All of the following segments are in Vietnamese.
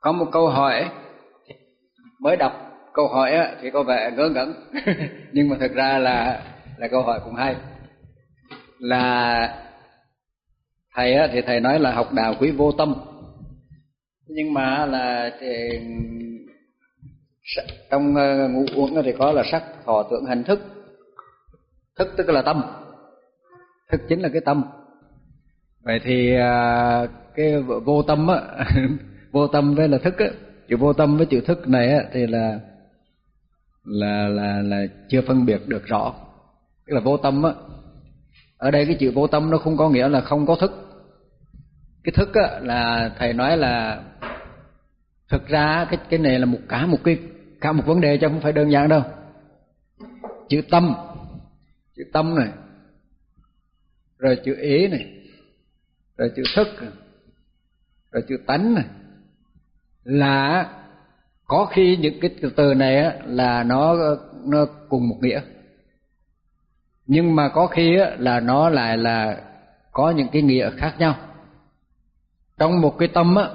có một câu hỏi mới đọc. Câu hỏi thì có vẻ ngớ ngẩn. Nhưng mà thực ra là là câu hỏi cũng hay. Là thầy thì thầy nói là học đạo quý vô tâm. Nhưng mà là thì trong ờ, ngũ uẩn thì có là sắc, thọ, tưởng, hành, thức. Thức tức là tâm. Thức chính là cái tâm. Vậy thì à, cái vô tâm á vô tâm với là thức á. Chữ vô tâm với chữ thức này á, thì là là là là chưa phân biệt được rõ. Tức là vô tâm á, ở đây cái chữ vô tâm nó không có nghĩa là không có thức. Cái thức á là thầy nói là, thực ra cái cái này là một cả một cái, cả một vấn đề chứ không phải đơn giản đâu. Chữ tâm chữ tâm này, rồi chữ ý này, rồi chữ thức, rồi chữ tánh này là có khi những cái từ này là nó nó cùng một nghĩa. Nhưng mà có khi là nó lại là có những cái nghĩa khác nhau. Trong một cái tâm á,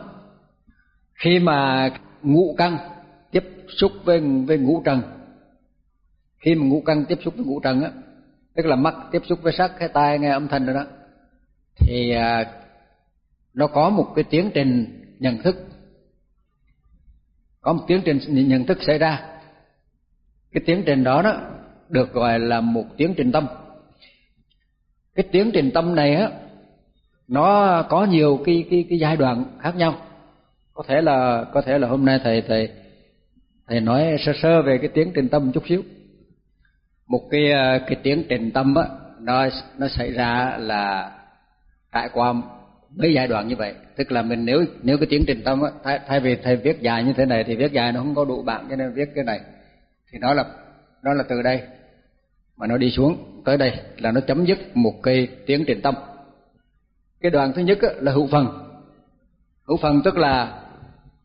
khi mà ngũ căn tiếp xúc với với ngũ trần, khi mà ngũ căn tiếp xúc với ngũ trần á, tức là mắt tiếp xúc với sắc, cái tai nghe âm thanh rồi đó, thì à, nó có một cái tiến trình nhận thức có một tiến trình nhận thức xảy ra. Cái tiến trình đó đó được gọi là một tiến trình tâm. Cái tiến trình tâm này á, nó có nhiều cái cái cái giai đoạn khác nhau. Có thể là, có thể là hôm nay thầy thầy thầy nói sơ sơ về cái tiến trình tâm chút xíu. Một cái cái tiến trình tâm á, nó nó xảy ra là trải qua mấy giai đoạn như vậy. Tức là mình nếu nếu cái tiến trình tâm á thay, thay vì thầy viết dài như thế này thì viết dài nó không có đủ bạn cho nên viết cái này. Thì nó là nó là từ đây mà nó đi xuống tới đây là nó chấm dứt một cái tiến trình tâm. Cái đoạn thứ nhất á, là hữu phần. Hữu phần tức là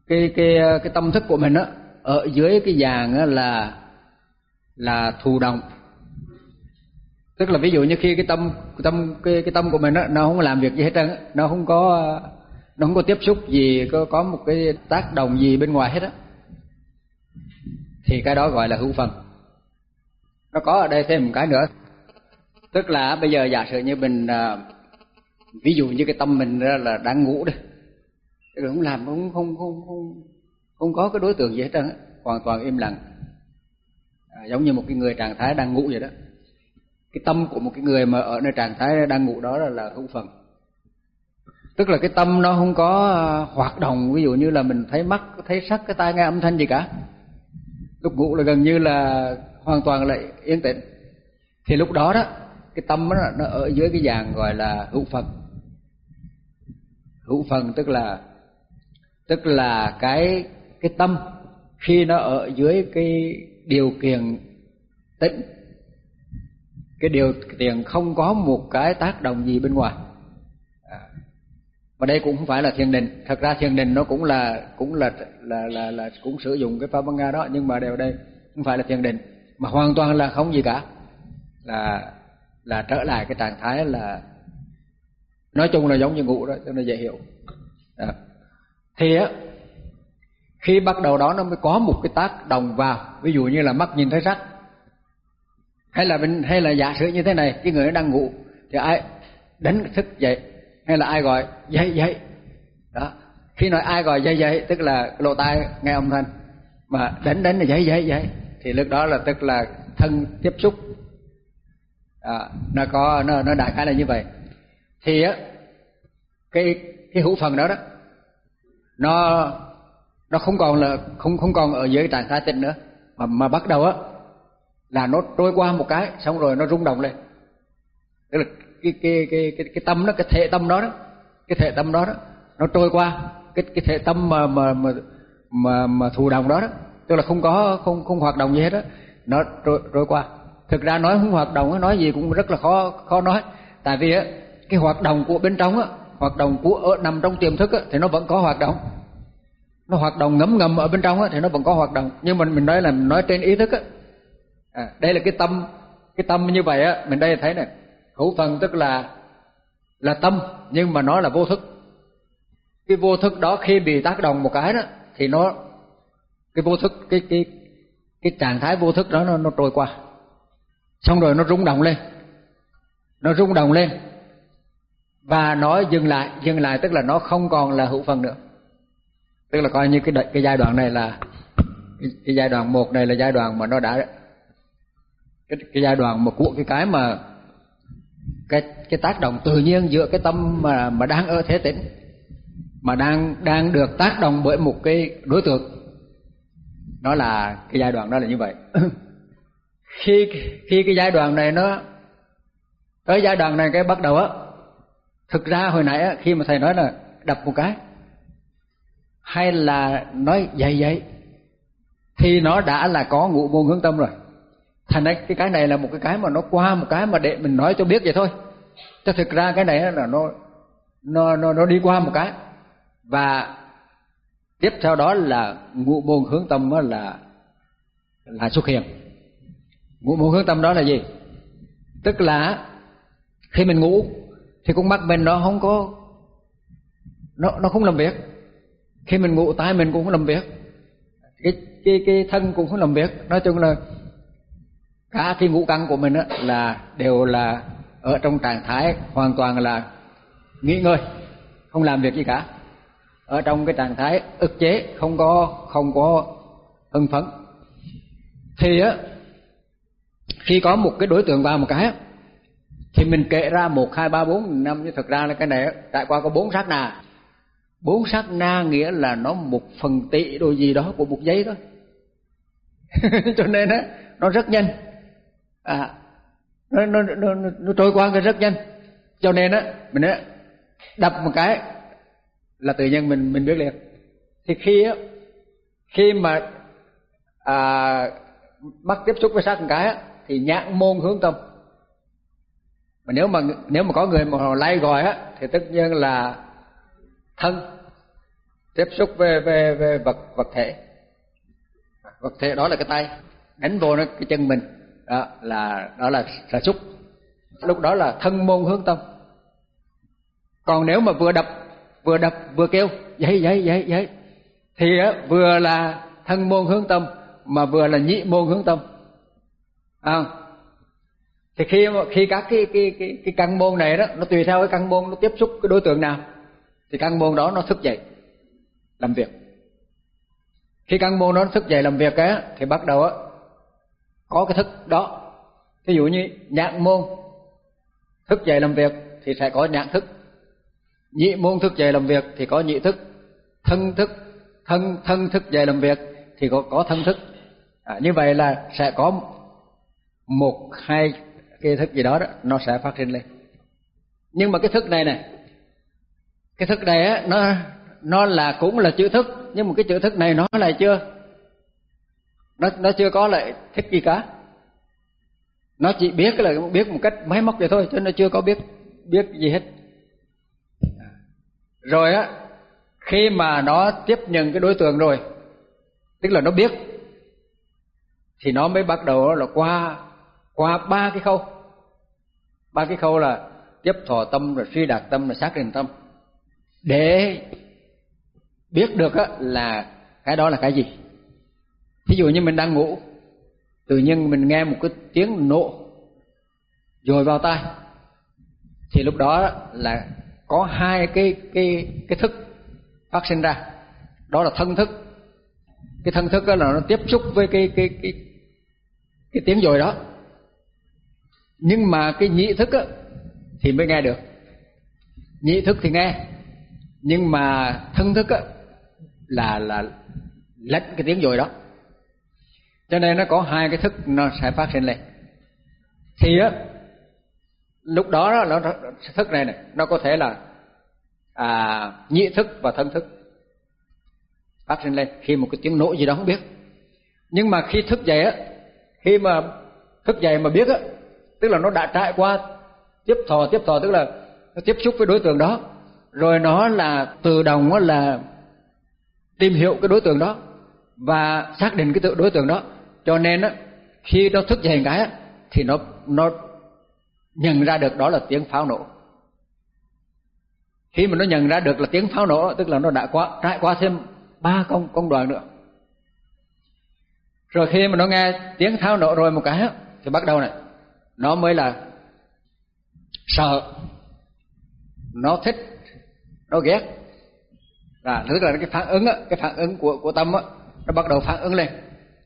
cái cái cái tâm thức của mình á ở dưới cái dạng á là là thụ động tức là ví dụ như khi cái tâm tâm cái cái tâm của mình nó nó không làm việc gì hết trơn nó không có nó không có tiếp xúc gì có có một cái tác động gì bên ngoài hết á thì cái đó gọi là hữu phần. Nó có ở đây thêm một cái nữa. Tức là bây giờ giả sử như mình à, ví dụ như cái tâm mình là đang ngủ đây không làm không không không không không có cái đối tượng gì hết trơn hoàn toàn im lặng. À, giống như một cái người trạng thái đang ngủ vậy đó cái tâm của một cái người mà ở nơi trạng thái đang ngủ đó là, là hữu phần. Tức là cái tâm nó không có à, hoạt động. Ví dụ như là mình thấy mắt thấy sắc cái tai nghe âm thanh gì cả. Lúc ngủ là gần như là hoàn toàn là yên tĩnh. Thì lúc đó đó cái tâm nó, nó ở dưới cái dạng gọi là hữu phần. Hữu phần tức là tức là cái cái tâm khi nó ở dưới cái điều kiện tĩnh cái điều tiền không có một cái tác động gì bên ngoài. Và mà đây cũng không phải là thiền định. Thật ra thiền định nó cũng là cũng là là là, là cũng sử dụng cái pháp nga đó nhưng mà đều đây không phải là thiền định. Mà hoàn toàn là không gì cả. Là là trở lại cái trạng thái là nói chung là giống như ngủ đó cho nên dễ hiểu. À. thì á khi bắt đầu đó nó mới có một cái tác động vào. Ví dụ như là mắt nhìn thấy sắc hay là mình hay là giả sử như thế này cái người đang ngủ thì ai đánh thức dậy hay là ai gọi dậy dậy? Đó. Khi nói ai gọi dậy dậy tức là lỗ tai nghe âm thanh. Mà đánh đánh là dậy dậy dậy thì lúc đó là tức là thân tiếp xúc. À, nó có nó nó đại khái là như vậy. Thì á cái cái hữu phần đó đó nó nó không còn là không không còn ở dưới trạng thái tịnh nữa. Mà mà bắt đầu á là nó trôi qua một cái xong rồi nó rung động lên. Tức là cái cái cái cái cái tâm đó cái thể tâm đó đó cái thể tâm đó đó nó trôi qua cái cái thể tâm mà mà mà mà, mà thụ động đó đó. Tức là không có không không hoạt động gì hết đó nó trôi, trôi qua. Thực ra nói không hoạt động nói gì cũng rất là khó khó nói. Tại vì á cái hoạt động của bên trong á hoạt động của ở nằm trong tiềm thức á thì nó vẫn có hoạt động. Nó hoạt động ngấm ngầm ở bên trong á thì nó vẫn có hoạt động. Nhưng mà mình nói là mình nói trên ý thức á à, đây là cái tâm cái tâm như vậy á mình đây thấy này hữu phần tức là là tâm nhưng mà nó là vô thức. Cái vô thức đó khi bị tác động một cái đó thì nó cái vô thức cái cái cái trạng thái vô thức đó nó nó trôi qua. Xong rồi nó rung động lên. Nó rung động lên. Và nó dừng lại dừng lại tức là nó không còn là hữu phần nữa. Tức là coi như cái cái giai đoạn này là cái, cái giai đoạn một này là giai đoạn mà nó đã cái cái giai đoạn mà của cái cái mà cái cái tác động tự nhiên giữa cái tâm mà mà đang ở thế tĩnh mà đang đang được tác động bởi một cái đối tượng nó là cái giai đoạn đó là như vậy. Khi khi cái giai đoạn này nó tới giai đoạn này cái bắt đầu á thực ra hồi nãy á, khi mà thầy nói là đập một cái hay là nói dậy dậy thì nó đã là có ngũ môn hướng tâm rồi thành ra cái cái này là một cái cái mà nó qua một cái mà để mình nói cho biết vậy thôi. Chứ thực ra cái này là nó nó nó nó đi qua một cái. Và tiếp theo đó là ngũ môn hướng tâm là là xuất hiện. Ngũ môn hướng tâm đó là gì? Tức là khi mình ngủ thì con mắt mình nó không có, nó nó không làm việc. Khi mình ngủ, tai mình cũng không làm việc. Cái cái cái thân cũng không làm việc. Nói chung là cả cái ngũ căn của mình á, là đều là ở trong trạng thái hoàn toàn là nghỉ ngơi, không làm việc gì cả. Ở trong cái trạng thái ức chế, không có không có hưng phấn. Thì á, khi có một cái đối tượng vào một cái thì mình kể ra một, hai, ba, bốn, năm nhưng thật ra là cái này trải qua có bốn sát na. Bốn sát na nghĩa là nó một phần tỷ đồ gì đó của một giấy thôi cho nên á, nó rất nhanh à nó nó nó, nó, nó trôi qua cái rất nhanh. Cho nên á mình á đập một cái là tự nhiên mình mình biết liền. Thì khi á khi mà à, bắt tiếp xúc với sát một cái á, thì nhãn môn hướng tâm. Mà nếu mà nếu mà có người mà lay gọi á thì tất nhiên là thân tiếp xúc về về về vật vật thể. Vật thể đó là cái tay. Đánh vô nó cái chân mình đó là đó là là xúc. Lúc đó là thân môn hướng tâm. Còn nếu mà vừa đập vừa đập vừa kêu vậy vậy vậy vậy thì á, vừa là thân môn hướng tâm mà vừa là nhị môn hướng tâm. À, thì khi khi các cái cái cái cái căn môn này đó nó tùy theo cái căn môn nó tiếp xúc cái đối tượng nào thì căn môn đó nó thức dậy làm việc. Khi căn môn nó thức dậy làm việc á thì bắt đầu á có cái thức đó. Ví dụ như nhãn môn thức dậy làm việc thì sẽ có nhãn thức. Nhị môn thức dậy làm việc thì có nhị thức. Thân thức thân thân thức dậy làm việc thì có có thân thức. À, như vậy là sẽ có một hai cái thức gì đó đó nó sẽ phát sinh lên. Nhưng mà cái thức này này cái thức này á nó nó là cũng là chữ thức nhưng mà cái chữ thức này nó lại chưa nó nó chưa có lại thích gì cả. Nó chỉ biết là biết một cách máy móc vậy thôi, chứ nó chưa có biết biết gì hết. Rồi á, khi mà nó tiếp nhận cái đối tượng rồi, tức là nó biết, thì nó mới bắt đầu là qua qua ba cái khâu. Ba cái khâu là tiếp thọ tâm, rồi suy đạt tâm, rồi xác định tâm. Để biết được á là cái đó là cái gì? Thí dụ như mình đang ngủ, tự nhiên mình nghe một cái tiếng nổ rồi vào tai, thì lúc đó là có hai cái cái cái thức phát sinh ra. Đó là thân thức. Cái thân thức đó là nó tiếp xúc với cái cái cái cái tiếng dồi đó. Nhưng mà cái nhị thức á, thì mới nghe được. Nhị thức thì nghe, nhưng mà thân thức á là là lách cái tiếng dồi đó cho nên nó có hai cái thức nó sẽ phát sinh lên. Thì á lúc đó, đó nó thức này này nó có thể là à, nhị thức và thân thức phát sinh lên khi một cái tiếng nổ gì đó không biết. Nhưng mà khi thức dậy á khi mà thức dậy mà biết á tức là nó đã trải qua tiếp thọ tiếp thọ tức là nó tiếp xúc với đối tượng đó. Rồi nó là tự động là tìm hiểu cái đối tượng đó và xác định cái đối tượng đó cho nên á khi nó thức dậy cái á, thì nó nó nhận ra được đó là tiếng pháo nổ. Khi mà nó nhận ra được là tiếng pháo nổ tức là nó đã qua trải qua thêm ba công công đoạn nữa. Rồi khi mà nó nghe tiếng pháo nổ rồi một cái thì bắt đầu này nó mới là sợ. Nó thích nó ghét. Là tức là cái phản ứng á, cái phản ứng của của tâm á, nó bắt đầu phản ứng lên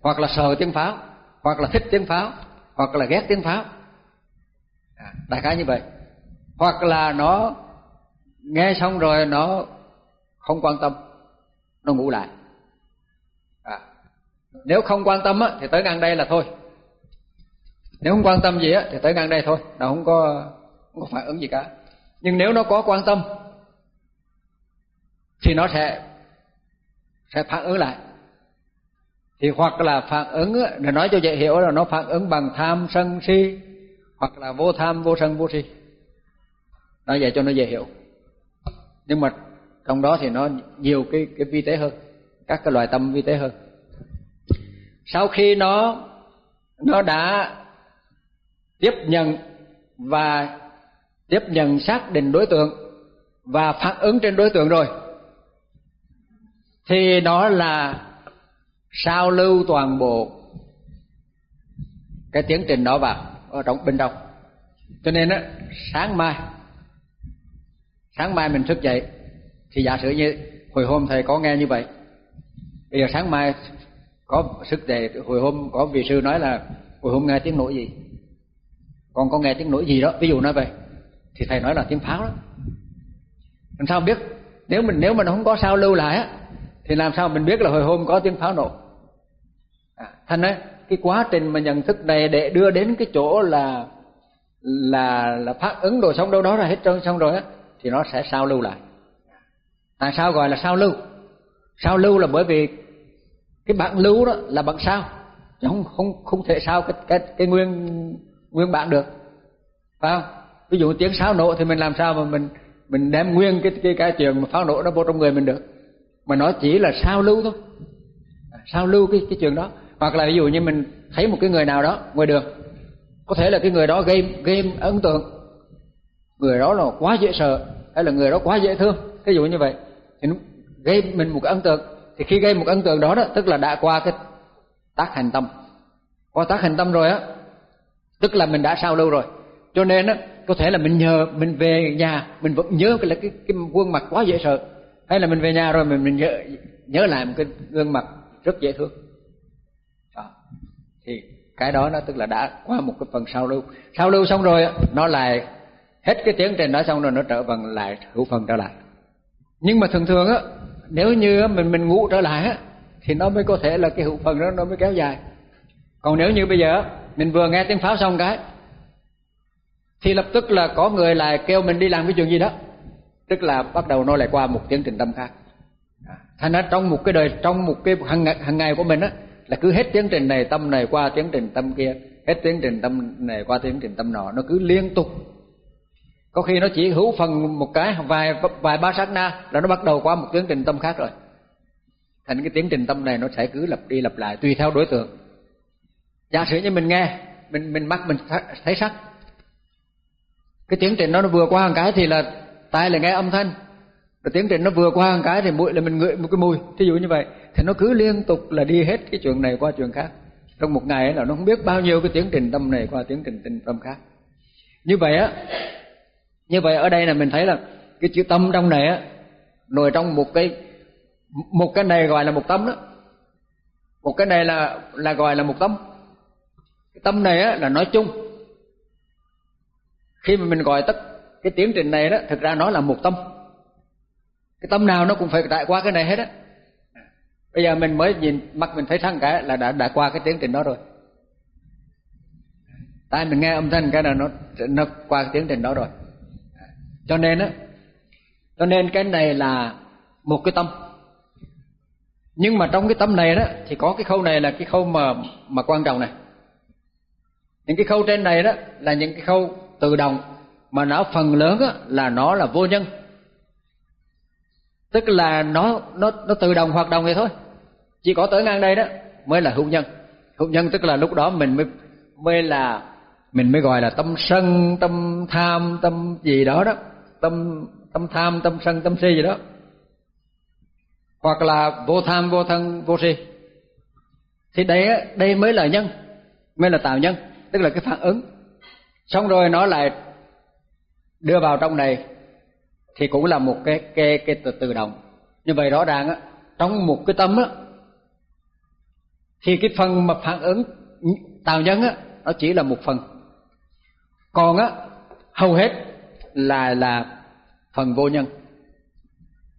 hoặc là sợ tiếng pháo hoặc là thích tiếng pháo hoặc là ghét tiếng pháo. À, đại khái như vậy. Hoặc là nó nghe xong rồi nó không quan tâm nó ngủ lại. À, nếu không quan tâm á, thì tới ngang đây là thôi. Nếu không quan tâm gì á, thì tới ngang đây thôi nó không có không có phản ứng gì cả. Nhưng nếu nó có quan tâm thì nó sẽ sẽ phản ứng lại thì hoặc là phản ứng để nói cho dễ hiểu là nó phản ứng bằng tham sân si, hoặc là vô tham, vô sân, vô si. Nói vậy cho nó dễ hiểu. Nhưng mà trong đó thì nó nhiều cái cái vi tế hơn, các cái loại tâm vi tế hơn. Sau khi nó nó đã tiếp nhận và tiếp nhận xác định đối tượng và phản ứng trên đối tượng rồi, thì nó là sao lưu toàn bộ cái tiến trình đó vào ở trong bên trong. Cho nên á, sáng mai sáng mai mình thức dậy, thì giả sử như hồi hôm thầy có nghe như vậy, bây giờ sáng mai có sức dậy hồi hôm có vị sư nói là hồi hôm nghe tiếng nổi gì? Còn có nghe tiếng nổi gì đó? Ví dụ nói vậy, thì thầy nói là tiếng pháo đó. Làm sao biết? Nếu mình nếu mình không có sao lưu lại á, thì làm sao mình biết là hồi hôm có tiếng pháo nổ? À, thành ấy cái quá trình mà nhận thức này để đưa đến cái chỗ là là là phát ứng đồ xong đâu đó là hết trơn xong rồi á thì nó sẽ sao lưu lại. Tại sao gọi là sao lưu? Sao lưu là bởi vì cái bản lưu đó là bằng sao chứ không không không thể sao cái cái cái nguyên nguyên bản được. Phải không? Ví dụ tiếng sáo nổ thì mình làm sao mà mình mình đem nguyên cái cái cái chuyện mà pháo nổ đó vô trong người mình được. Mà nó chỉ là sao lưu thôi. À, sao lưu cái cái chuyện đó hoặc là ví dụ như mình thấy một cái người nào đó, ngoài đường, có thể là cái người đó gây gây ấn tượng. Người đó là quá dễ sợ, hay là người đó quá dễ thương, ví dụ như vậy. Thì nó gây mình một cái ấn tượng. Thì khi gây một ấn tượng đó đó, tức là đã qua cái tác hành tâm. Qua tác hành tâm rồi á, tức là mình đã sao lâu rồi. Cho nên á, có thể là mình nhờ, mình về nhà, mình vẫn nhớ cái là cái cái khuôn mặt quá dễ sợ. Hay là mình về nhà rồi mình mình nhớ nhớ lại một cái gương mặt rất dễ thương thì cái đó nó tức là đã qua một cái phần sau lưu. Sau lưu xong rồi nó lại hết cái tiến trình đó xong rồi nó trở phần lại hữu phần trở lại. Nhưng mà thường thường á nếu như mình mình ngủ trở lại á thì nó mới có thể là cái hữu phần đó nó mới kéo dài. Còn nếu như bây giờ mình vừa nghe tiếng pháo xong cái thì lập tức là có người lại kêu mình đi làm cái chuyện gì đó. Tức là bắt đầu nó lại qua một tiến trình tâm khác. À, thành ra trong một cái đời trong một cái hàng ngày, hàng ngày của mình á là cứ hết tiến trình này, tâm này qua tiến trình tâm kia, hết tiến trình tâm này qua tiến trình tâm nọ, nó cứ liên tục. Có khi nó chỉ hữu phần một cái, vài vài ba sát na, là nó bắt đầu qua một tiến trình tâm khác rồi. Thành cái tiến trình tâm này nó sẽ cứ lặp đi lặp lại, tùy theo đối tượng. Giả sử như mình nghe, mình mình mắt mình thấy sắc. Cái tiến trình đó nó vừa qua một cái thì là tai là nghe âm thanh. Rồi tiến trình nó vừa qua một cái thì mũi là mình ngửi một cái mùi, thí dụ như vậy thì nó cứ liên tục là đi hết cái chuyện này qua chuyện khác. Trong một ngày là nó không biết bao nhiêu cái tiến trình tâm này qua tiến trình tình tâm khác. Như vậy á, như vậy ở đây là mình thấy là cái chữ tâm trong này á, nổi trong một cái một cái này gọi là một tâm đó. Một cái này là là gọi là một tâm. Cái tâm này á là nói chung. Khi mà mình gọi tất cái tiến trình này đó, thực ra nó là một tâm. Cái tâm nào nó cũng phải trải qua cái này hết á bây giờ mình mới nhìn mắt mình thấy thân cái là đã đã qua cái tiến trình đó rồi. Tai mình nghe âm thanh cái là nó nó qua cái tiến trình đó rồi. Cho nên á cho nên cái này là một cái tâm. Nhưng mà trong cái tâm này đó thì có cái khâu này là cái khâu mà mà quan trọng này. Những cái khâu trên này đó là những cái khâu tự động mà nó phần lớn á, là nó là vô nhân. Tức là nó nó nó tự động hoạt động vậy thôi chỉ có tới ngang đây đó mới là hữu nhân. Hữu nhân tức là lúc đó mình mới mới là mình mới gọi là tâm sân tâm tham tâm gì đó đó. Tâm tâm tham tâm sân tâm si gì đó. Hoặc là vô tham vô thân vô si. Thì đây đây mới là nhân mới là tạo nhân tức là cái phản ứng. Xong rồi nó lại đưa vào trong này thì cũng là một cái cái cái tự, tự động. Như vậy rõ ràng á trong một cái tâm á thì cái phần mà phản ứng tạo nhân á nó chỉ là một phần. Còn á hầu hết là là phần vô nhân.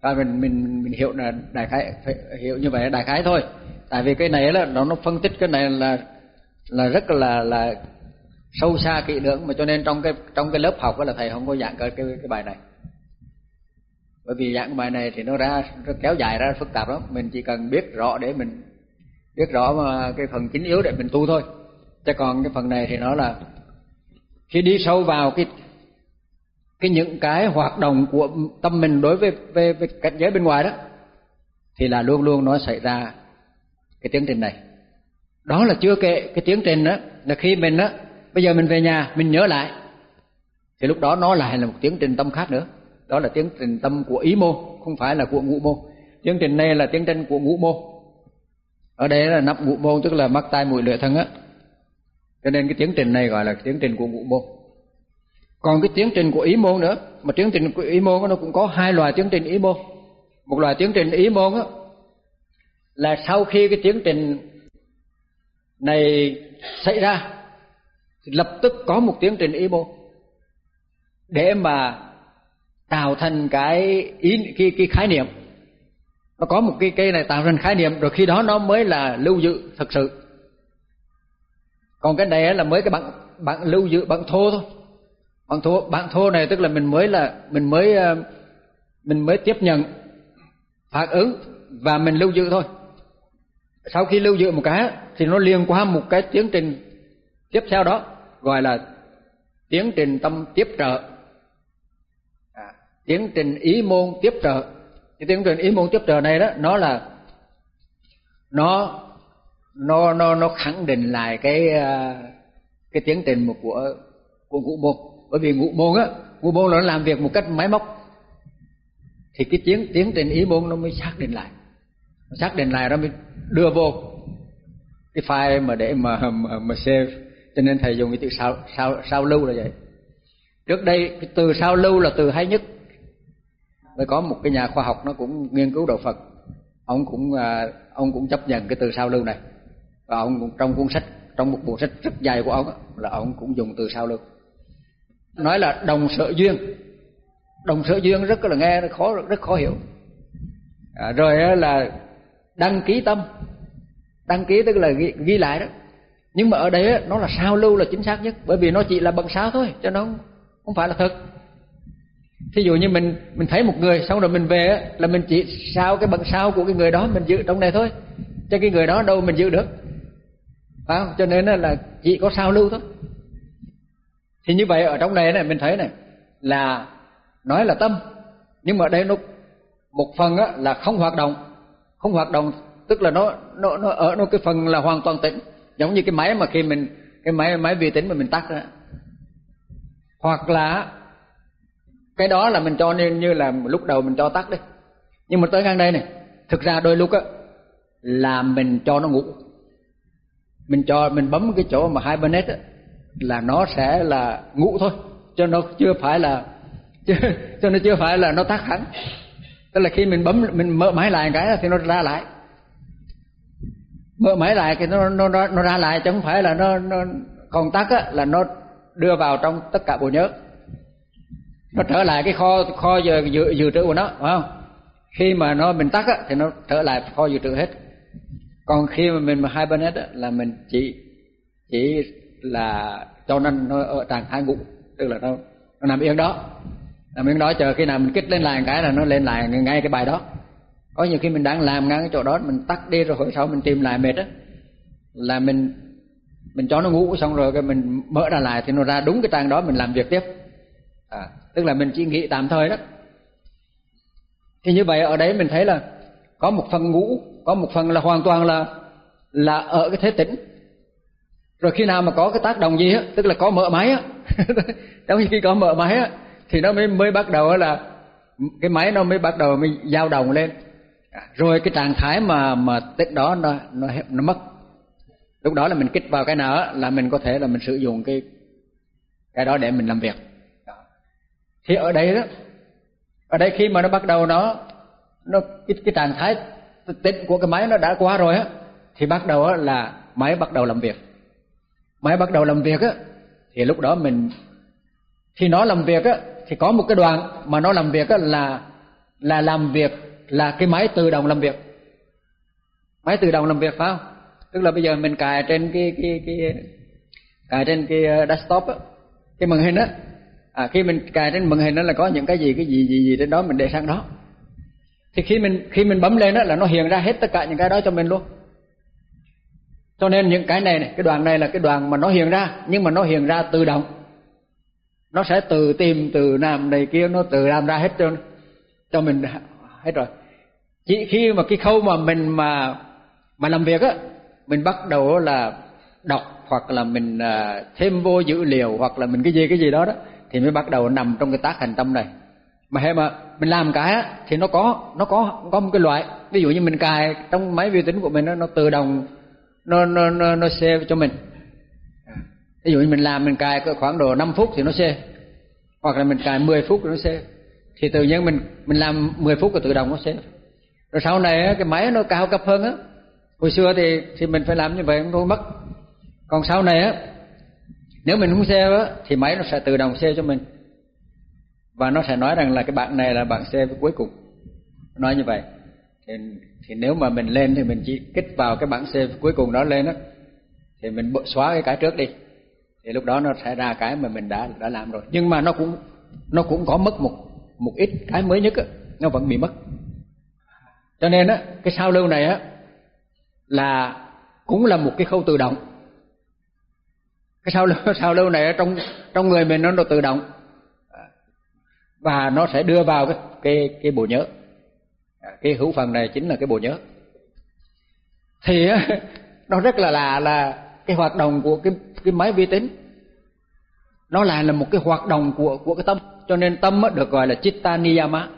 Và mình mình mình hiểu là đại khái hiểu như vậy là đại khái thôi. Tại vì cái này là nó nó phân tích cái này là là rất là là sâu xa kỹ lưỡng. Mà cho nên trong cái trong cái lớp học đó là thầy không có giảng cái cái, cái bài này. Bởi vì giảng bài này thì nó ra nó kéo dài ra phức tạp lắm. Mình chỉ cần biết rõ để mình biết rõ mà cái phần chính yếu để mình tu thôi. Chứ còn cái phần này thì nó là khi đi sâu vào cái cái những cái hoạt động của tâm mình đối với về, về cảnh giới bên ngoài đó thì là luôn luôn nó xảy ra cái tiến trình này. Đó là chưa kể cái tiến trình đó là khi mình đó bây giờ mình về nhà mình nhớ lại thì lúc đó nó lại là một tiến trình tâm khác nữa. Đó là tiến trình tâm của ý mô không phải là của ngũ mô. Tiến trình này là tiến trình của ngũ mô ở đây là nắp ngũ môn tức là mắt, tai, mũi, lưỡi, thân á. Cho nên cái tiến trình này gọi là tiến trình của ngũ môn. còn cái tiến trình của ý môn nữa, mà tiến trình của ý môn nó cũng có hai loại tiến trình ý môn. Một loại tiến trình ý môn á, là sau khi cái tiến trình này xảy ra, thì lập tức có một tiến trình ý môn. Để mà tạo thành cái ý, cái cái khái niệm nó có một cái cây này tạo thành khái niệm rồi khi đó nó mới là lưu dự thật sự. Còn cái này là mới cái bạn bạn lưu dự bạn thô thôi. Bạn thô bạn thô này tức là mình mới là mình mới ờ, mình mới tiếp nhận phản ứng và mình lưu dự thôi. Sau khi lưu dự một cái thì nó liên qua một cái tiến trình tiếp theo đó gọi là tiến trình tâm tiếp trợ. À, tiến trình ý môn tiếp trợ cái tiến trình ý môn tiếp trợ này đó nó là nó nó nó nó khẳng định lại cái ờ, cái tiến trình một của của ngũ môn. Bởi vì ngũ môn á ngũ môn nó làm việc một cách máy móc. Thì cái tiến tiến trình ý môn nó mới xác định lại. Nó xác định lại nó mới đưa vô cái file mà để mà mà, mà save. Cho nên thầy dùng cái từ sao sao sao lưu là vậy. Trước đây cái từ sao lưu là từ hay nhất mới có một cái nhà khoa học nó cũng nghiên cứu đạo Phật. Ông cũng à, ông cũng chấp nhận cái từ sao lưu này. Và ông trong cuốn sách trong một bộ sách rất dài của ông là ông cũng dùng từ sao lưu. Nói là đồng sở duyên. Đồng sở duyên rất là nghe khó rất khó hiểu. À, rồi là đăng ký tâm. Đăng ký tức là ghi, ghi lại đó. Nhưng mà ở đây nó là sao lưu là chính xác nhất. Bởi vì nó chỉ là bằng sao thôi cho nó không phải là thật thí dụ như mình mình thấy một người xong rồi mình về là mình chỉ sao cái bậc sao của cái người đó mình giữ trong này thôi. Cho cái người đó đâu mình giữ được. Phải không? Cho nên là chỉ có sao lưu thôi. Thì như vậy ở trong này này mình thấy này là nói là tâm. Nhưng mà ở đây nó một phần á, là không hoạt động. Không hoạt động tức là nó nó nó ở nó cái phần là hoàn toàn tĩnh giống như cái máy mà khi mình cái máy máy vi tính mà mình tắt ra hoặc là cái đó là mình cho nên như là lúc đầu mình cho tắt đi nhưng mà tới ngang đây này thực ra đôi lúc á là mình cho nó ngủ. Mình cho mình bấm cái chỗ mà hibernate á là nó sẽ là ngủ thôi. Cho nó chưa phải là cho nó chưa phải là nó tắt hẳn. Tức là khi mình bấm mình mở máy lại cái thì nó ra lại. Mở máy lại thì nó nó nó, nó ra lại chứ không phải là nó nó còn tắt á là nó đưa vào trong tất cả bộ nhớ nó trở lại cái kho kho giờ dự, dự trữ của nó phải không? Khi mà nó mình tắt á thì nó trở lại kho dự trữ hết. Còn khi mà mình mà hibernate á là mình chỉ chỉ là cho nên nó ở trạng thái ngủ tức là nó nó nằm yên đó. Nằm yên đó chờ khi nào mình kích lên lại cái là nó lên lại ngay cái bài đó. Có nhiều khi mình đang làm ngang cái chỗ đó mình tắt đi rồi hồi sau mình tìm lại mệt á là mình mình cho nó ngủ xong rồi cái mình mở ra lại thì nó ra đúng cái trang đó mình làm việc tiếp à, tức là mình chỉ nghĩ tạm thời đó. Thì như vậy ở đấy mình thấy là có một phần ngủ có một phần là hoàn toàn là là ở cái thế tĩnh. rồi khi nào mà có cái tác động gì á tức là có mở máy á trong khi có mở máy á thì nó mới mới bắt đầu là cái máy nó mới bắt đầu mới dao động lên. À, rồi cái trạng thái mà mà tích đó nó nó nó mất. Lúc đó là mình kích vào cái nào là mình có thể là mình sử dụng cái cái đó để mình làm việc thì ở đây đó ở đây khi mà nó bắt đầu nó nó cái, cái trạng thái tịnh của cái máy nó đã qua rồi á thì bắt đầu á là máy bắt đầu làm việc. Máy bắt đầu làm việc á thì lúc đó mình thì nó làm việc á thì có một cái đoạn mà nó làm việc á là là làm việc là cái máy tự động làm việc. Máy tự động làm việc phải không? Tức là bây giờ mình cài trên cái cái cái cài trên cái ờ, desktop á cái màn hình á à, khi mình cài trên màn hình đó là có những cái gì cái gì gì gì trên đó mình để sang đó. Thì khi mình khi mình bấm lên đó là nó hiện ra hết tất cả những cái đó cho mình luôn. Cho nên những cái này này cái đoạn này là cái đoạn mà nó hiện ra nhưng mà nó hiện ra tự động. Nó sẽ tự tìm từ làm này kia nó tự làm ra hết cho cho mình hết rồi. Chỉ khi mà cái khâu mà mình mà mà làm việc á mình bắt đầu là đọc hoặc là mình à, thêm vô dữ liệu hoặc là mình cái gì cái gì đó đó thì mới bắt đầu nằm trong cái tác hành tâm này. Mà hay mà mình làm cái á thì nó có nó có có một cái loại. Ví dụ như mình cài trong máy vi tính của mình nó, nó tự động nó nó nó, nó save cho mình. Ví dụ như mình làm mình cài khoảng độ 5 phút thì nó save hoặc là mình cài 10 phút thì nó save thì tự nhiên mình mình làm 10 phút rồi tự động nó save rồi sau này cái máy nó cao cấp hơn á. Hồi xưa thì thì mình phải làm như vậy không mất. Còn sau này á nếu mình không save á thì máy nó sẽ tự động save cho mình. Và nó sẽ nói rằng là cái bạn này là bạn save cuối cùng. Nói như vậy. Thì, thì nếu mà mình lên thì mình chỉ kích vào cái bảng save cuối cùng đó lên á thì mình xóa cái cái trước đi. Thì lúc đó nó sẽ ra cái mà mình đã đã làm rồi. Nhưng mà nó cũng nó cũng có mất một một ít cái mới nhất á nó vẫn bị mất. Cho nên á cái sao lưu này á là cũng là một cái khâu tự động cái sao lưu sao lưu này ở trong trong người mình nó, nó tự động. Và nó sẽ đưa vào cái cái cái bộ nhớ. Cái hữu phần này chính là cái bộ nhớ. Thì nó rất là lạ là cái hoạt động của cái cái máy vi tính. Nó lại là một cái hoạt động của của cái tâm. Cho nên tâm được gọi là chitta niyama.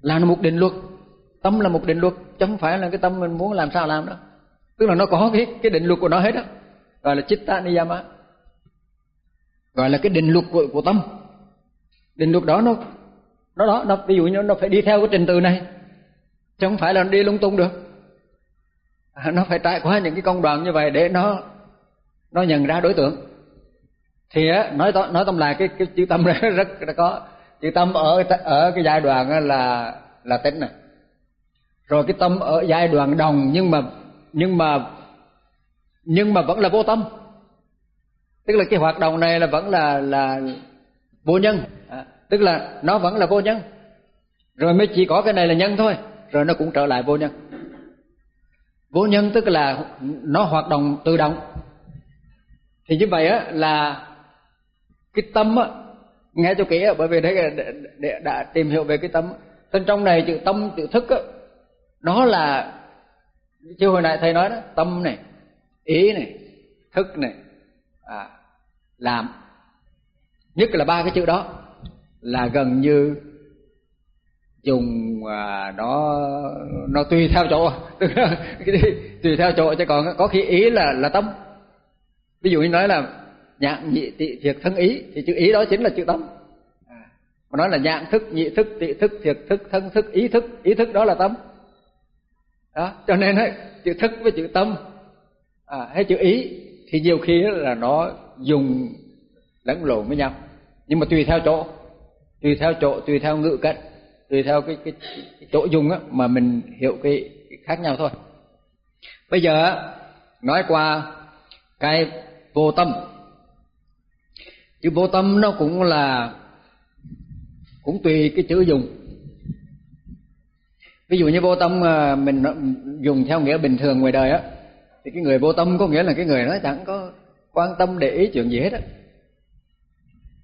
Là một định luật. Tâm là một định luật. Chứ không phải là cái tâm mình muốn làm sao làm đó. Tức là nó có cái cái định luật của nó hết đó gọi là chitta niyama gọi là cái định luật của của tâm. Định luật đó nó nó đó nó ví dụ như nó phải đi theo cái trình tự này. Chứ không phải là nó đi lung tung được. À, nó phải trải qua những cái công đoạn như vậy để nó nó nhận ra đối tượng. Thì á nói nói tóm lại cái cái chữ tâm này rất là có. Chữ tâm ở ở cái giai đoạn là là tính này rồi cái tâm ở giai đoạn đồng nhưng mà nhưng mà nhưng mà vẫn là vô tâm. Tức là cái hoạt động này là vẫn là là vô nhân. À, tức là nó vẫn là vô nhân. Rồi mới chỉ có cái này là nhân thôi rồi nó cũng trở lại vô nhân. Vô nhân tức là nó hoạt động tự động. Thì như vậy á là cái tâm á nghe cho kỹ á bởi vì đấy để, để, đã tìm hiểu về cái tâm bên trong này chữ tâm chữ thức á nó là chưa hồi nãy thầy nói đó tâm này ý này thức này à, làm. Nhất là ba cái chữ đó là gần như dùng à, nó nó tùy theo chỗ. Tùy theo chỗ chứ còn có khi ý là là tâm ví dụ như nói là nhạn nhị tị thiệt thân ý thì chữ ý đó chính là chữ tâm à, mà nói là nhạn thức nhị thức tị thức thiệt thức thân thức ý thức ý thức đó là tâm đó cho nên ấy, chữ thức với chữ tâm à, hay chữ ý. Thì nhiều khi là nó dùng lẫn lộn với nhau. Nhưng mà tùy theo chỗ. Tùy theo chỗ tùy theo ngữ cảnh tùy theo cái cái, cái chỗ dùng á mà mình hiểu cái, cái khác nhau thôi. Bây giờ nói qua cái vô tâm. Chữ vô tâm nó cũng là cũng tùy cái chữ dùng. Ví dụ như vô tâm mình dùng theo nghĩa bình thường ngoài đời á thì cái người vô tâm có nghĩa là cái người nó chẳng có quan tâm để ý chuyện gì hết á.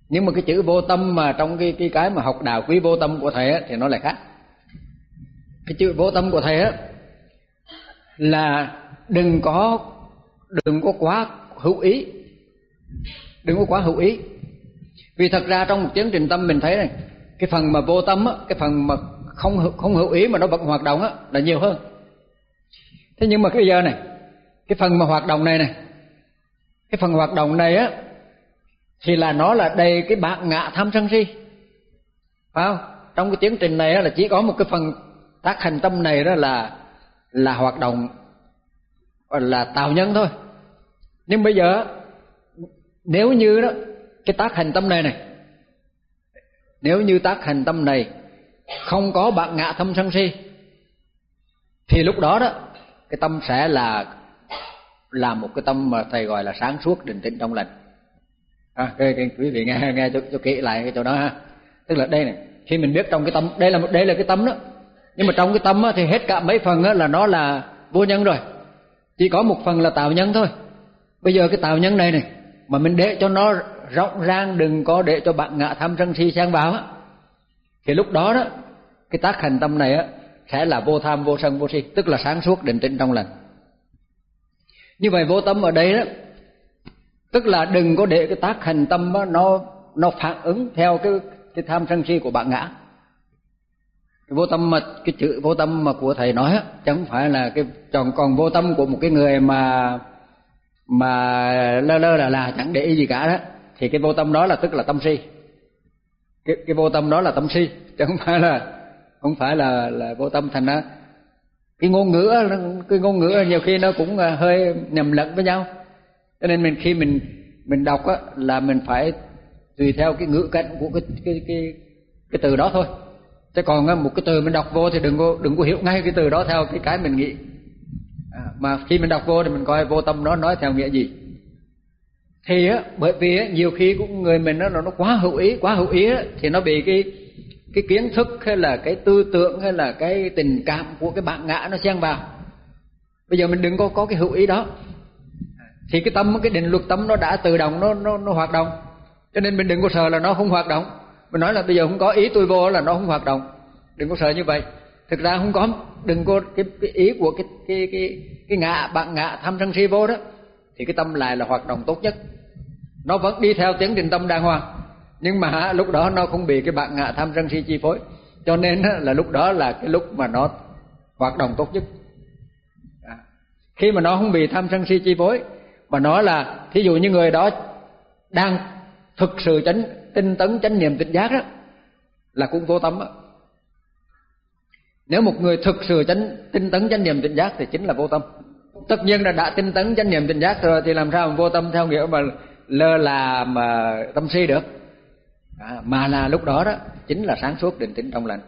Nhưng mà cái chữ vô tâm mà trong cái cái cái mà học đạo quý vô tâm của thầy á, thì nó lại khác. Cái chữ vô tâm của thầy á, là đừng có đừng có quá hữu ý. Đừng có quá hữu ý. Vì thật ra trong một tiến trình tâm mình thấy này, cái phần mà vô tâm á, cái phần mà không không hữu ý mà nó vẫn hoạt động á, là nhiều hơn. Thế nhưng mà cái giờ này cái phần mà hoạt động này này, cái phần hoạt động này á, thì là nó là đầy cái bạc ngạ tham sân si. Phải không? Trong cái tiến trình này là chỉ có một cái phần tác hành tâm này đó là là hoạt động là tạo nhân thôi. Nhưng bây giờ, nếu như đó, cái tác hành tâm này này, nếu như tác hành tâm này không có bạc ngạ thâm sân si, thì lúc đó đó, cái tâm sẽ là là một cái tâm mà thầy gọi là sáng suốt định tĩnh trong lành. À, cái, cái, quý vị nghe nghe cho, cho kỹ lại cái chỗ đó ha. Tức là đây này khi mình biết trong cái tâm đây là một đây là cái tâm đó. Nhưng mà trong cái tâm thì hết cả mấy phần là nó là vô nhân rồi. Chỉ có một phần là tạo nhân thôi. Bây giờ cái tạo nhân này này mà mình để cho nó rộng rang đừng có để cho bạn ngạ tham sân si sang vào á. Thì lúc đó đó cái tác hành tâm này á sẽ là vô tham vô sân vô si tức là sáng suốt định tĩnh trong lành như vậy vô tâm ở đây đó tức là đừng có để cái tác hành tâm đó, nó nó phản ứng theo cái cái tham sân si của bạn ngã. Cái vô tâm mà cái chữ vô tâm mà của thầy nói chẳng phải là cái còn còn vô tâm của một cái người mà mà lơ lơ là là chẳng để ý gì cả đó thì cái vô tâm đó là tức là tâm si. Cái cái vô tâm đó là tâm si chứ không phải là không phải là là vô tâm thành ra cái ngôn ngữ cái ngôn ngữ nhiều khi nó cũng à, hơi nhầm lẫn với nhau. Cho nên mình khi mình mình đọc á là mình phải tùy theo cái ngữ cảnh của cái cái cái cái từ đó thôi. Chứ còn một cái từ mình đọc vô thì đừng có đừng có hiểu ngay cái từ đó theo cái cái mình nghĩ. À, mà khi mình đọc vô thì mình coi vô tâm nó nói theo nghĩa gì. Thì á bởi vì á nhiều khi cũng người mình nó nó quá hữu ý quá hữu ý á, thì nó bị cái cái kiến thức hay là cái tư tưởng hay là cái tình cảm của cái bạn ngã nó xen vào. Bây giờ mình đừng có có cái hữu ý đó. Thì cái tâm cái định luật tâm nó đã tự động nó nó nó hoạt động. Cho nên mình đừng có sợ là nó không hoạt động. Mình nói là bây giờ không có ý tôi vô là nó không hoạt động. Đừng có sợ như vậy. Thực ra không có. Đừng có cái, cái ý của cái cái cái cái ngã bạn ngã tham sân si vô đó thì cái tâm lại là hoạt động tốt nhất. Nó vẫn đi theo tiến trình tâm đàng hoàng nhưng mà lúc đó nó không bị cái bạn ngạ tham sân si chi phối cho nên là lúc đó là cái lúc mà nó hoạt động tốt nhất à. khi mà nó không bị tham sân si chi phối, mà nó là, thí dụ như người đó đang thực sự chánh, tinh tấn chánh niệm tỉnh giác đó là cũng vô tâm đó. nếu một người thực sự chánh, tinh tấn chánh niệm tỉnh giác thì chính là vô tâm tất nhiên là đã tinh tấn chánh niệm tỉnh giác rồi thì làm sao mà vô tâm theo nghĩa mà lơ là mà tâm si được à, mà là lúc đó đó chính là sáng suốt định tĩnh trong lành.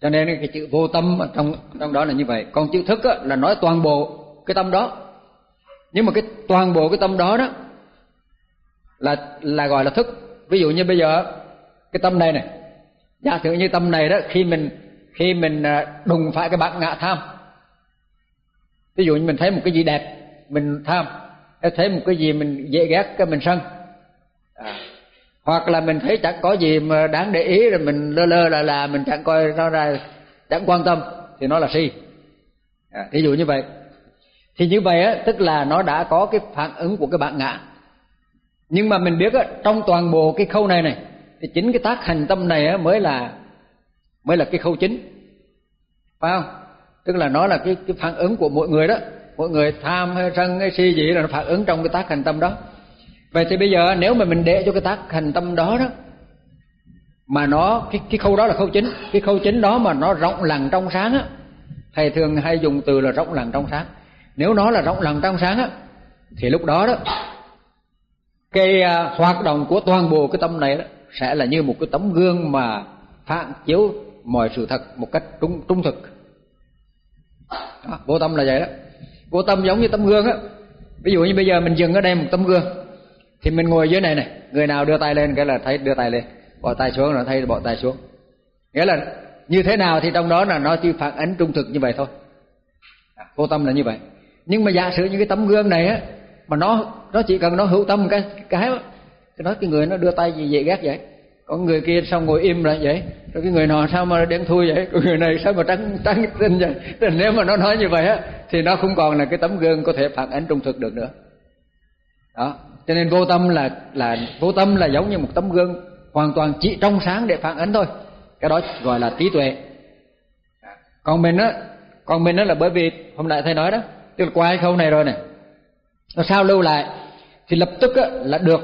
Cho nên cái chữ vô tâm trong trong đó là như vậy. Còn chữ thức á, là nói toàn bộ cái tâm đó. Nhưng mà cái toàn bộ cái tâm đó đó là là gọi là thức. Ví dụ như bây giờ cái tâm này này giả sử như tâm này đó khi mình khi mình à, đùng phải cái bản ngạ tham. Ví dụ như mình thấy một cái gì đẹp mình tham. Thấy một cái gì mình dễ ghét cái mình sân hoặc là mình thấy chẳng có gì mà đáng để ý rồi mình lơ lơ là là mình chẳng coi nó ra chẳng quan tâm thì nó là si. À, ví dụ như vậy. Thì như vậy á tức là nó đã có cái phản ứng của cái bạn ngã. Nhưng mà mình biết á trong toàn bộ cái khâu này này thì chính cái tác hành tâm này á mới là mới là cái khâu chính. Phải không? Tức là nó là cái cái phản ứng của mỗi người đó. Mỗi người tham hay sân hay si gì là nó phản ứng trong cái tác hành tâm đó vậy thì bây giờ nếu mà mình để cho cái tác hành tâm đó đó mà nó cái cái khâu đó là khâu chính cái khâu chính đó mà nó rộng lằn trong sáng á thầy thường hay dùng từ là rộng lằn trong sáng. Nếu nó là rộng lằn trong sáng á thì lúc đó đó cái à, hoạt động của toàn bộ cái tâm này đó sẽ là như một cái tấm gương mà phản chiếu mọi sự thật một cách trung trung thực. Đó, vô tâm là vậy đó. Vô tâm giống như tấm gương á. Ví dụ như bây giờ mình dừng ở đây một tấm gương thì mình ngồi dưới này này người nào đưa tay lên cái là thấy đưa tay lên bỏ tay xuống là thấy bỏ tay xuống. Nghĩa là như thế nào thì trong đó là nó chỉ phản ánh trung thực như vậy thôi. À, vô tâm là như vậy. Nhưng mà giả sử những cái tấm gương này á mà nó nó chỉ cần nó hữu tâm cái cái cái nói cái người nó đưa tay gì dễ ghét vậy? Có người kia sao ngồi im lại vậy? Rồi cái người nọ sao mà đen thui vậy? Cái người này sao mà trắng trắng tinh vậy? Thì nếu mà nó nói như vậy á thì nó không còn là cái tấm gương có thể phản ánh trung thực được nữa. Đó cho nên vô tâm là là vô tâm là giống như một tấm gương hoàn toàn chỉ trong sáng để phản ánh thôi. Cái đó gọi là trí tuệ. Còn mình á còn mình đó là bởi vì hôm nay thầy nói đó tức là qua cái khâu này rồi này nó sao lưu lại thì lập tức á, là được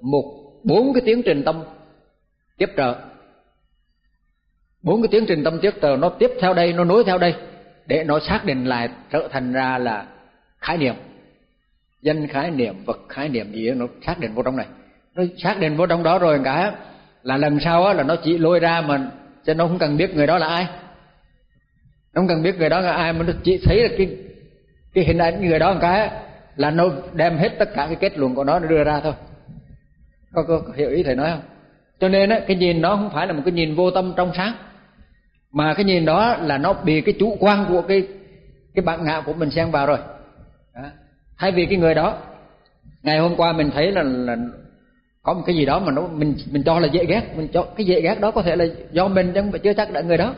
một bốn cái tiến trình tâm tiếp trợ. Bốn cái tiến trình tâm tiếp trợ nó tiếp theo đây nó nối theo đây để nó xác định lại trở thành ra là khái niệm danh khái niệm vật khái niệm gì đó, nó xác định vô trong này. Nó xác định vô trong đó rồi cả là lần sau á, là nó chỉ lôi ra mà cho nó không cần biết người đó là ai. Nó không cần biết người đó là ai mà nó chỉ thấy là cái cái hình ảnh người đó một cái là nó đem hết tất cả cái kết luận của nó nó đưa ra thôi. Có, có, có hiểu ý thầy nói không? Cho nên á cái nhìn nó không phải là một cái nhìn vô tâm trong sáng mà cái nhìn đó là nó bị cái chủ quan của cái cái bản ngã của mình xen vào rồi. Đó thay vì cái người đó ngày hôm qua mình thấy là là có một cái gì đó mà nó mình mình cho là dễ ghét mình cho cái dễ ghét đó có thể là do mình chứ chưa chắc là người đó.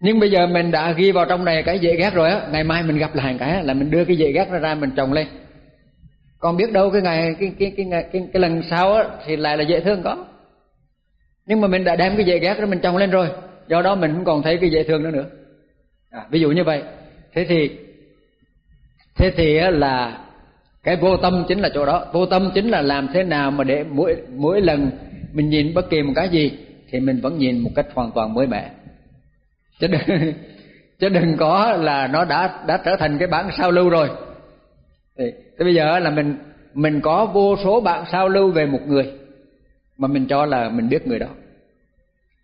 Nhưng bây giờ mình đã ghi vào trong này cái dễ ghét rồi á ngày mai mình gặp lại cái là mình đưa cái dễ ghét ra ra mình trồng lên. Còn biết đâu cái ngày cái cái cái ngày, cái, cái lần sau á thì lại là dễ thương có. Nhưng mà mình đã đem cái dễ ghét đó mình trồng lên rồi do đó mình không còn thấy cái dễ thương nữa nữa. À, ví dụ như vậy. Thế thì thế thì là cái vô tâm chính là chỗ đó. Vô tâm chính là làm thế nào mà để mỗi mỗi lần mình nhìn bất kỳ một cái gì thì mình vẫn nhìn một cách hoàn toàn mới mẻ. Chứ đừng chứ đừng có là nó đã đã trở thành cái bản sao lưu rồi. Thì, thì bây giờ là mình mình có vô số bạn sao lưu về một người mà mình cho là mình biết người đó.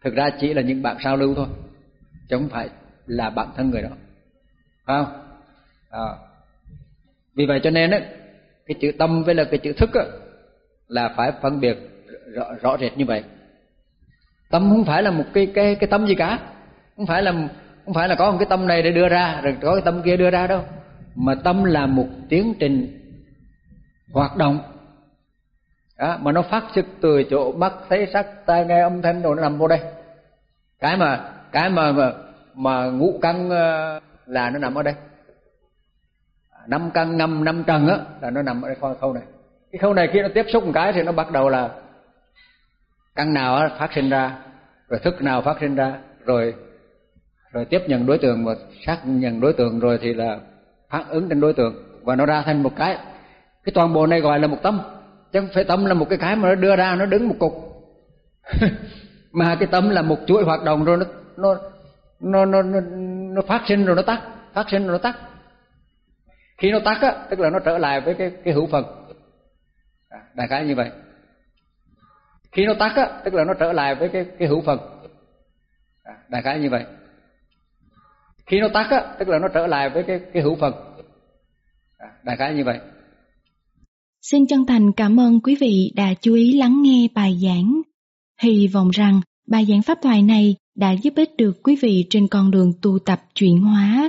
Thực ra chỉ là những bạn sao lưu thôi chứ không phải là bản thân người đó. Phải không? À vì vậy cho nên á cái chữ tâm với là cái chữ thức á là phải phân biệt rõ, rõ rệt như vậy. Tâm không phải là một cái cái cái tâm gì cả. Không phải là không phải là có một cái tâm này để đưa ra rồi có cái tâm kia đưa ra đâu. Mà tâm là một tiến trình hoạt động. Đó, mà nó phát xuất từ chỗ mắt thấy sắc tai nghe âm thanh rồi nó nằm vô đây. Cái mà cái mà mà, mà ngũ căn ờ, là nó nằm ở đây năm căn năm năm trần á là nó nằm ở cái khâu này. Cái khâu này khi nó tiếp xúc một cái thì nó bắt đầu là căn nào á phát sinh ra rồi thức nào phát sinh ra rồi rồi tiếp nhận đối tượng và xác nhận đối tượng rồi thì là phản ứng trên đối tượng và nó ra thành một cái. Cái toàn bộ này gọi là một tâm chứ không phải tâm là một cái cái mà nó đưa ra nó đứng một cục. Mà cái tâm là một chuỗi hoạt động rồi nó nó nó nó nó, nó phát sinh rồi nó tắt phát sinh rồi nó tắt khi nó tắt á tức là nó trở lại với cái cái hữu phần. À, đại khái như vậy. Khi nó tắt á tức là nó trở lại với cái cái hữu phần. À, đại khái như vậy. Khi nó tắt á tức là nó trở lại với cái cái hữu phần. À, đại khái như vậy. Xin chân thành cảm ơn quý vị đã chú ý lắng nghe bài giảng. Hy vọng rằng bài giảng pháp thoại này đã giúp ích được quý vị trên con đường tu tập chuyển hóa